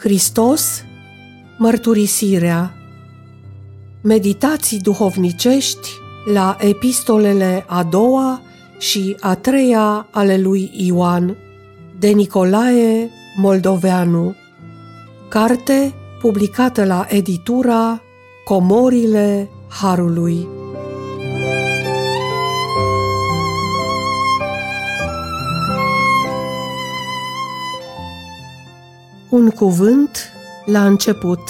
Hristos, mărturisirea. Meditații duhovnicești la epistolele a doua și a treia ale lui Ioan de Nicolae Moldoveanu. Carte publicată la editura Comorile Harului Un cuvânt la început.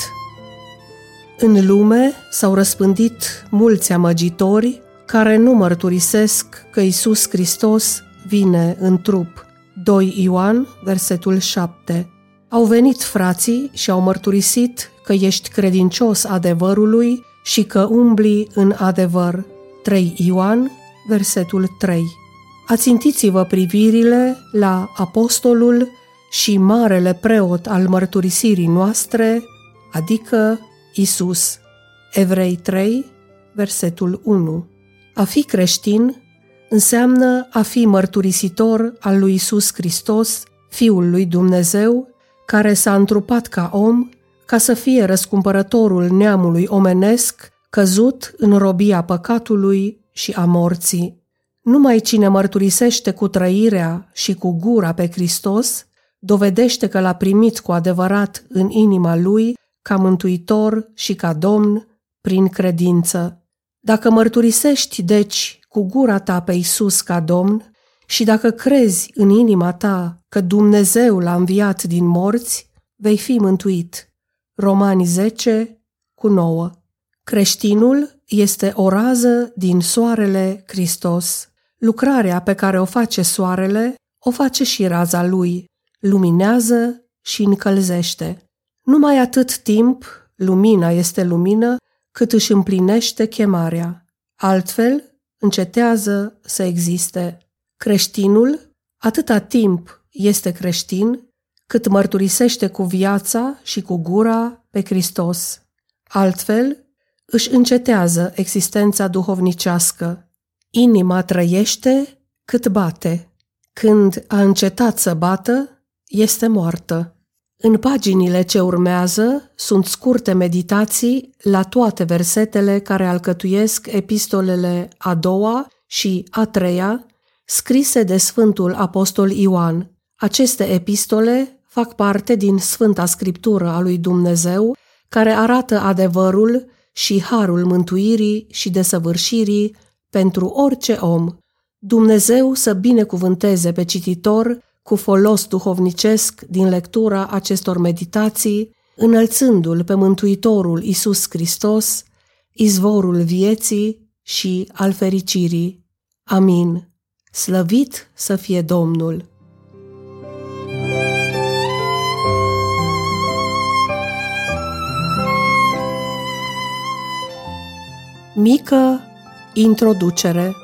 În lume s-au răspândit mulți amăgitori care nu mărturisesc că Isus Hristos vine în trup. 2 Ioan, versetul 7. Au venit frații și au mărturisit că ești credincios adevărului și că umbli în adevăr. 3 Ioan, versetul 3. Ațintiți-vă privirile la apostolul și marele preot al mărturisirii noastre, adică Isus. Evrei 3, versetul 1. A fi creștin înseamnă a fi mărturisitor al lui Isus Hristos, Fiul lui Dumnezeu, care s-a întrupat ca om ca să fie răscumpărătorul neamului omenesc căzut în robia păcatului și a morții. Numai cine mărturisește cu trăirea și cu gura pe Hristos dovedește că l-a primit cu adevărat în inima lui ca mântuitor și ca domn prin credință. Dacă mărturisești, deci, cu gura ta pe Isus ca domn și dacă crezi în inima ta că Dumnezeu l-a înviat din morți, vei fi mântuit. Romani 10 cu 9 Creștinul este o rază din soarele Hristos. Lucrarea pe care o face soarele, o face și raza lui luminează și încălzește. Numai atât timp lumina este lumină cât își împlinește chemarea. Altfel, încetează să existe. Creștinul, atâta timp este creștin, cât mărturisește cu viața și cu gura pe Hristos. Altfel, își încetează existența duhovnicească. Inima trăiește cât bate. Când a încetat să bată, este moartă. În paginile ce urmează sunt scurte meditații la toate versetele care alcătuiesc epistolele a doua și a treia, scrise de Sfântul Apostol Ioan. Aceste epistole fac parte din Sfânta Scriptură a lui Dumnezeu, care arată adevărul și harul mântuirii și desăvârșirii pentru orice om. Dumnezeu să binecuvânteze pe cititor cu folos duhovnicesc din lectura acestor meditații, înălțându-L pe Mântuitorul Isus Hristos, izvorul vieții și al fericirii. Amin. Slăvit să fie Domnul! Mică introducere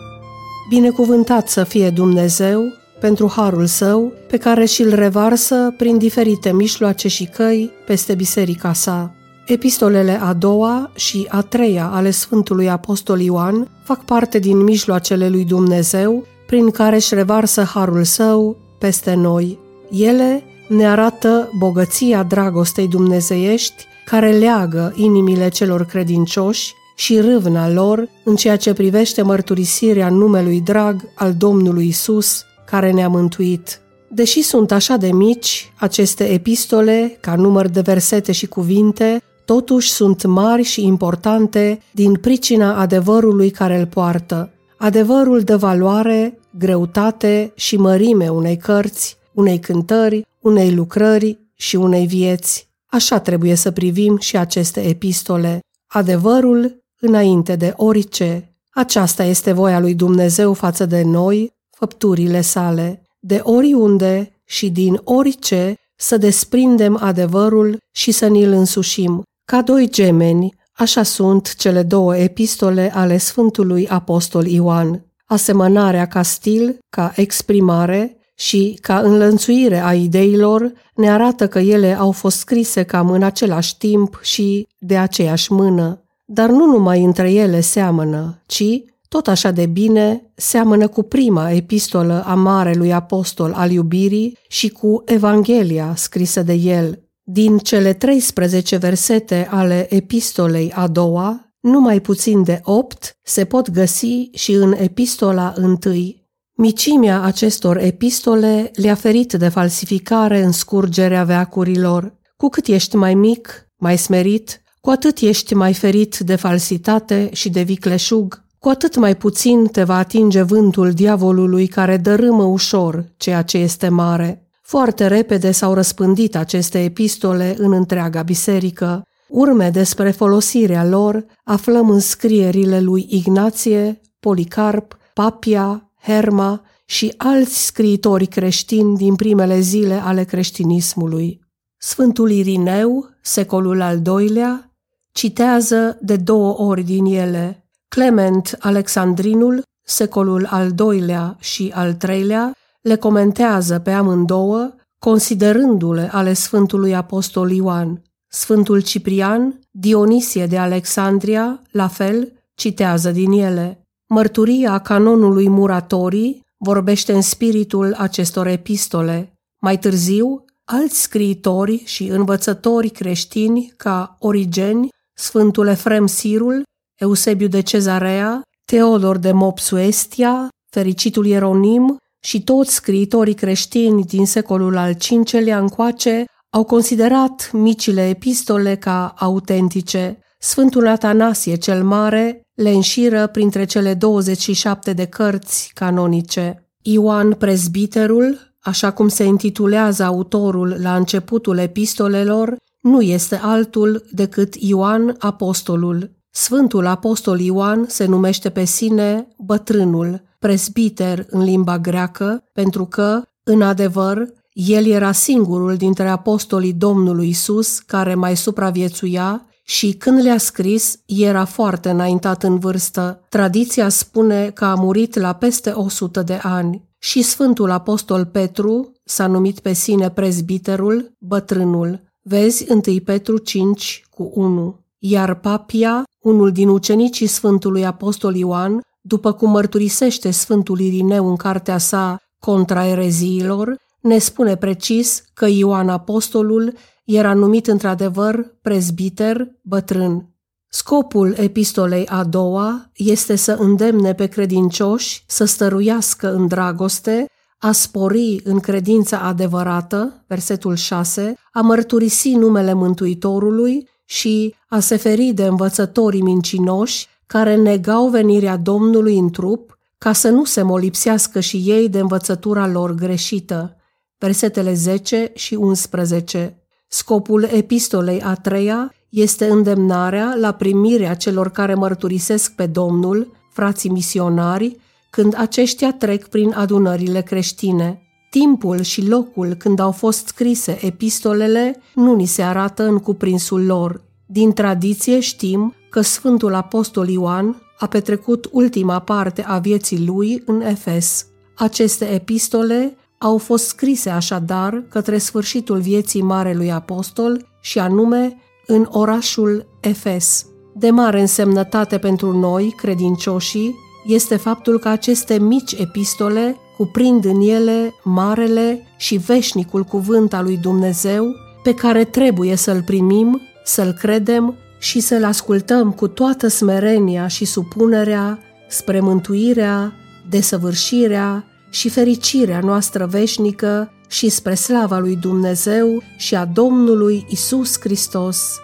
Binecuvântat să fie Dumnezeu, pentru harul său, pe care și-l revarsă prin diferite mișloace și căi peste biserica sa. Epistolele a doua și a treia ale Sfântului Apostol Ioan fac parte din mijloacele lui Dumnezeu, prin care își revarsă harul său peste noi. Ele ne arată bogăția dragostei dumnezeiești care leagă inimile celor credincioși și râvna lor în ceea ce privește mărturisirea numelui drag al Domnului Isus care ne-a mântuit. Deși sunt așa de mici, aceste epistole, ca număr de versete și cuvinte, totuși sunt mari și importante din pricina adevărului care îl poartă. Adevărul de valoare, greutate și mărime unei cărți, unei cântări, unei lucrări și unei vieți. Așa trebuie să privim și aceste epistole. Adevărul înainte de orice. Aceasta este voia lui Dumnezeu față de noi, făpturile sale, de oriunde și din orice să desprindem adevărul și să ni-l însușim. Ca doi gemeni, așa sunt cele două epistole ale Sfântului Apostol Ioan. Asemănarea ca stil, ca exprimare și ca înlănțuire a ideilor ne arată că ele au fost scrise cam în același timp și de aceeași mână. Dar nu numai între ele seamănă, ci tot așa de bine seamănă cu prima epistolă a Marelui Apostol al iubirii și cu Evanghelia scrisă de el. Din cele 13 versete ale epistolei a doua, numai puțin de opt se pot găsi și în epistola întâi. Micimea acestor epistole le-a ferit de falsificare în scurgerea veacurilor. Cu cât ești mai mic, mai smerit, cu atât ești mai ferit de falsitate și de vicleșug, cu atât mai puțin te va atinge vântul diavolului care dărâmă ușor ceea ce este mare. Foarte repede s-au răspândit aceste epistole în întreaga biserică. Urme despre folosirea lor aflăm în scrierile lui Ignație, Policarp, Papia, Herma și alți scriitori creștini din primele zile ale creștinismului. Sfântul Irineu, secolul al doilea, citează de două ori din ele. Clement Alexandrinul, secolul al doilea și al treilea, le comentează pe amândouă, considerându-le ale Sfântului Apostol Ioan. Sfântul Ciprian, Dionisie de Alexandria, la fel, citează din ele. Mărturia canonului Muratorii vorbește în spiritul acestor epistole. Mai târziu, alți scriitori și învățători creștini ca Origeni, Sfântul Efrem Sirul, Eusebiu de Cezarea, Teodor de Mopsuestia, Fericitul Ieronim și toți scriitorii creștini din secolul al V-lea încoace au considerat micile epistole ca autentice. Sfântul Atanasie cel Mare le înșiră printre cele 27 de cărți canonice. Ioan Prezbiterul, așa cum se intitulează autorul la începutul epistolelor, nu este altul decât Ioan Apostolul. Sfântul Apostol Ioan se numește pe sine bătrânul, presbiter în limba greacă, pentru că, în adevăr, el era singurul dintre apostolii Domnului Isus care mai supraviețuia și când le-a scris, era foarte înaintat în vârstă. Tradiția spune că a murit la peste 100 de ani. Și Sfântul Apostol Petru s-a numit pe sine prezbiterul, bătrânul. Vezi 1 Petru 5 cu 1. Iar Papia, unul din ucenicii Sfântului Apostol Ioan, după cum mărturisește Sfântul Irineu în cartea sa Contra ereziilor, ne spune precis că Ioan Apostolul era numit într-adevăr prezbiter bătrân. Scopul epistolei a doua este să îndemne pe credincioși să stăruiască în dragoste, a spori în credința adevărată, versetul 6, a mărturisi numele Mântuitorului și a se feri de învățătorii mincinoși care negau venirea Domnului în trup ca să nu se molipsească și ei de învățătura lor greșită. Versetele 10 și 11. Scopul epistolei a treia este îndemnarea la primirea celor care mărturisesc pe Domnul, frații misionari, când aceștia trec prin adunările creștine. Timpul și locul când au fost scrise epistolele nu ni se arată în cuprinsul lor. Din tradiție știm că Sfântul Apostol Ioan a petrecut ultima parte a vieții lui în Efes. Aceste epistole au fost scrise așadar către sfârșitul vieții Marelui Apostol și anume în orașul Efes. De mare însemnătate pentru noi, credincioșii, este faptul că aceste mici epistole cuprind în ele marele și veșnicul cuvânt al lui Dumnezeu pe care trebuie să-l primim, să-l credem și să-l ascultăm cu toată smerenia și supunerea spre mântuirea, desăvârșirea și fericirea noastră veșnică și spre slava lui Dumnezeu și a Domnului Isus Hristos.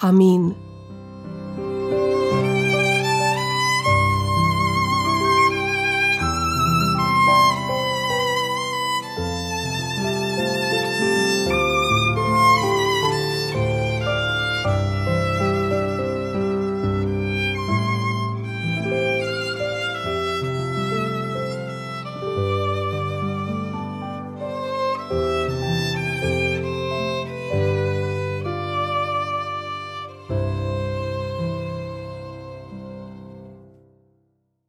Amin.